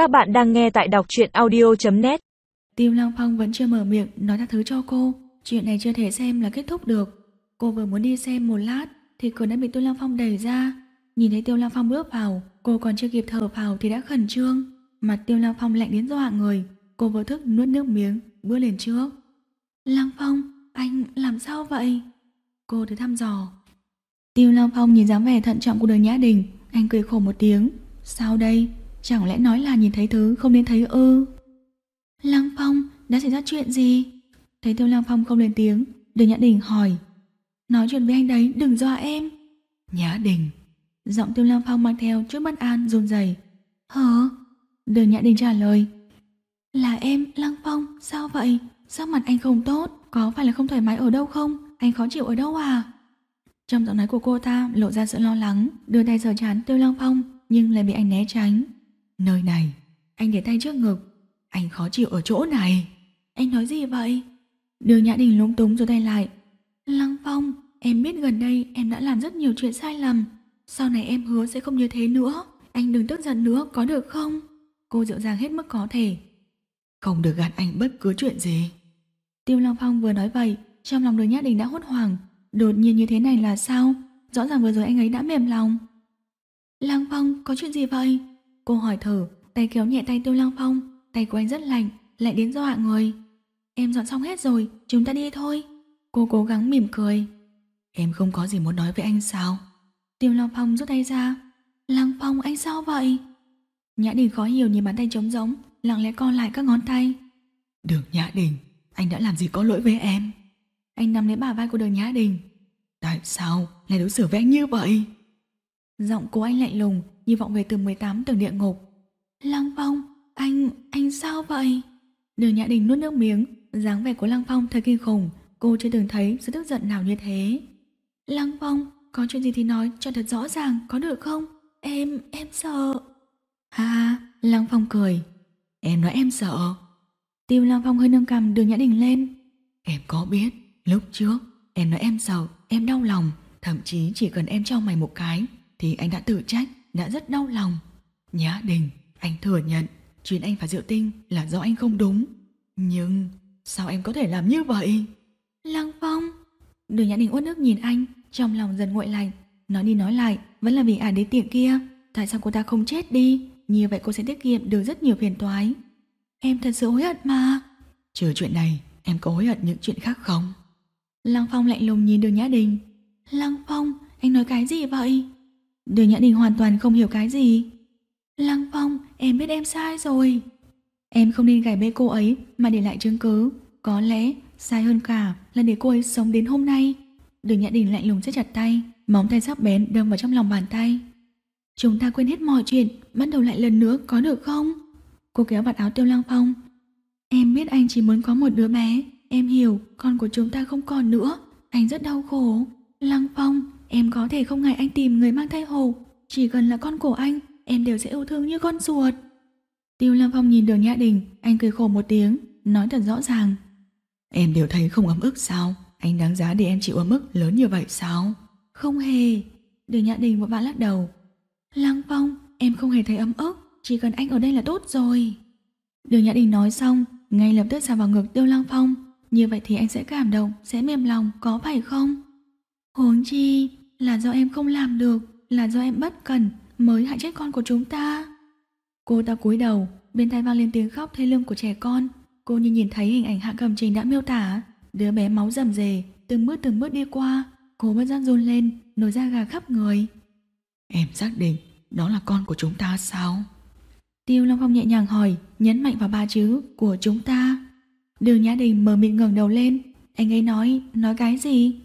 Các bạn đang nghe tại đọc truyện audio.net Tiêu Long Phong vẫn chưa mở miệng nói các thứ cho cô. Chuyện này chưa thể xem là kết thúc được. Cô vừa muốn đi xem một lát thì cửa đã bị Tiêu Long Phong đẩy ra. Nhìn thấy Tiêu Long Phong bước vào, cô còn chưa kịp thở vào thì đã khẩn trương. Mặt Tiêu Long Phong lạnh đến dọa người. Cô vô thức nuốt nước miếng, bước lên trước. Long Phong, anh làm sao vậy? Cô thử thăm dò. Tiêu Long Phong nhìn dáng vẻ thận trọng của đời Nhã Đình, anh cười khổ một tiếng. Sao đây? Chẳng lẽ nói là nhìn thấy thứ không nên thấy ư? Lăng Phong, đã xảy ra chuyện gì? Thấy Tiêu Lăng Phong không lên tiếng, Đường Nhã Đình hỏi. Nói chuyện với anh đấy, đừng dọa em. Nhã Đình. Giọng Tiêu Lăng Phong mang theo chút bất an, run rẩy. Hả? Đường Nhã Đình trả lời. Là em, Lăng Phong, sao vậy? Sao mặt anh không tốt? Có phải là không thoải mái ở đâu không? Anh khó chịu ở đâu à? Trong giọng nói của cô ta lộ ra sự lo lắng, đưa tay sờ chán Tiêu Lăng Phong, nhưng lại bị anh né tránh. Nơi này, anh để tay trước ngực, anh khó chịu ở chỗ này. Anh nói gì vậy? Đường Nhã Đình lúng túng rồi tay lại. Lăng Phong, em biết gần đây em đã làm rất nhiều chuyện sai lầm. Sau này em hứa sẽ không như thế nữa. Anh đừng tức giận nữa, có được không? Cô dịu dàng hết mức có thể. Không được gạt anh bất cứ chuyện gì. Tiêu Lăng Phong vừa nói vậy, trong lòng đường Nhã Đình đã hốt hoảng. Đột nhiên như thế này là sao? Rõ ràng vừa rồi anh ấy đã mềm lòng. Lăng Phong, có chuyện gì vậy? Cô hỏi thử, tay kéo nhẹ tay Tiêu Lăng Phong, tay của anh rất lạnh, lạnh đến dọa người. Em dọn xong hết rồi, chúng ta đi thôi. Cô cố gắng mỉm cười. Em không có gì muốn nói với anh sao? Tiêu Lăng Phong rút tay ra. Lăng Phong anh sao vậy? Nhã Đình khó hiểu nhìn bàn tay trống rỗng, lặng lẽ co lại các ngón tay. Đường Nhã Đình, anh đã làm gì có lỗi với em? Anh nắm lấy bả vai của đường Nhã Đình. Tại sao lại đối xử với anh như vậy? Giọng cô anh lạnh lùng như vọng về từ 18 tầng địa ngục. Lăng Phong, anh, anh sao vậy? Đường Nhã Đình nuốt nước miếng, dáng vẻ của Lăng Phong thật kinh khủng, cô chưa từng thấy sự tức giận nào như thế. Lăng Phong, có chuyện gì thì nói cho thật rõ ràng, có được không? Em, em sợ. Ha, Lăng Phong cười. Em nói em sợ. Tiêu Lăng Phong hơi nâng cầm đường Nhã Đình lên. Em có biết, lúc trước em nói em sợ, em đau lòng, thậm chí chỉ cần em cho mày một cái thì anh đã tự trách, đã rất đau lòng. Nhã Đình, anh thừa nhận chuyện anh và Diệu Tinh là do anh không đúng. Nhưng sao em có thể làm như vậy? Lăng Phong. Đường Nhã Đình uất nước nhìn anh, trong lòng dần nguội lạnh. Nói đi nói lại, vẫn là vì ả đế tiện kia. Tại sao cô ta không chết đi? Như vậy cô sẽ tiết kiệm được rất nhiều phiền toái. Em thật sự hối hận mà. Trừ chuyện này, em có hối hận những chuyện khác không? Lăng Phong lạnh lùng nhìn đường Nhã Đình. Lăng Phong, anh nói cái gì vậy? Đường Nhã Đình hoàn toàn không hiểu cái gì. Lăng Phong, em biết em sai rồi. Em không nên gài bê cô ấy mà để lại chứng cứ. Có lẽ sai hơn cả là để cô ấy sống đến hôm nay. Đường Nhã Đình lạnh lùng siết chặt tay, móng tay sắc bén đâm vào trong lòng bàn tay. Chúng ta quên hết mọi chuyện, bắt đầu lại lần nữa có được không? Cô kéo vạt áo Tiêu Lăng Phong. Em biết anh chỉ muốn có một đứa bé, em hiểu con của chúng ta không còn nữa. Anh rất đau khổ. Lăng Phong, em có thể không ngại anh tìm người mang thai hộ. Chỉ cần là con của anh, em đều sẽ yêu thương như con ruột. Tiêu Lăng Phong nhìn đường Nhã Đình, anh cười khổ một tiếng, nói thật rõ ràng. Em đều thấy không ấm ức sao? Anh đáng giá để em chịu ấm ức lớn như vậy sao? Không hề. Đường Nhã Đình vội vã lắc đầu. Lăng Phong, em không hề thấy ấm ức, chỉ cần anh ở đây là tốt rồi. Đường Nhã Đình nói xong, ngay lập tức xà vào ngực Tiêu Lăng Phong. Như vậy thì anh sẽ cảm động, sẽ mềm lòng, có phải không? Huống chi, là do em không làm được, là do em bất cẩn mới hại chết con của chúng ta. Cô ta cúi đầu, bên tai vang lên tiếng khóc thê lương của trẻ con. Cô như nhìn thấy hình ảnh Hạ Cầm Trình đã miêu tả, đứa bé máu rầm rề, từng bước từng bước đi qua, cô bất giác run lên, nổi da gà khắp người. Em xác định đó là con của chúng ta sao? Tiêu Long Phong nhẹ nhàng hỏi, nhấn mạnh vào ba chữ của chúng ta. Đường Nhã Đình mờ mịt ngẩng đầu lên, anh ấy nói, nói cái gì?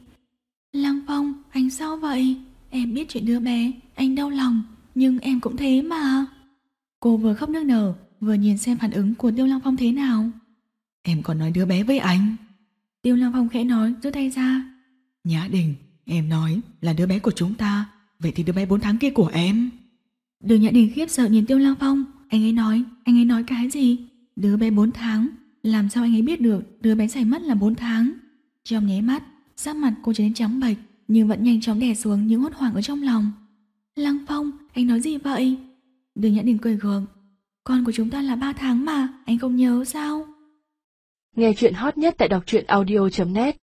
Anh sao vậy? Em biết chuyện đứa bé, anh đau lòng, nhưng em cũng thế mà. Cô vừa khóc nước nở, vừa nhìn xem phản ứng của Tiêu Lăng Phong thế nào. Em còn nói đứa bé với anh. Tiêu Lăng Phong khẽ nói, rút tay ra. Nhã Đình, em nói là đứa bé của chúng ta, vậy thì đứa bé 4 tháng kia của em. Đường Nhã Đình khiếp sợ nhìn Tiêu Lăng Phong, anh ấy nói, anh ấy nói cái gì? Đứa bé 4 tháng, làm sao anh ấy biết được đứa bé xảy mất là 4 tháng? Trong nháy mắt, sắc mặt cô trở nên trắng bệch, nhưng vẫn nhanh chóng đè xuống những hốt hoảng ở trong lòng. Lăng Phong, anh nói gì vậy? Đường Nhã Đình cười gượng. Con của chúng ta là ba tháng mà, anh không nhớ sao? Nghe chuyện hot nhất tại đọc truyện audio.net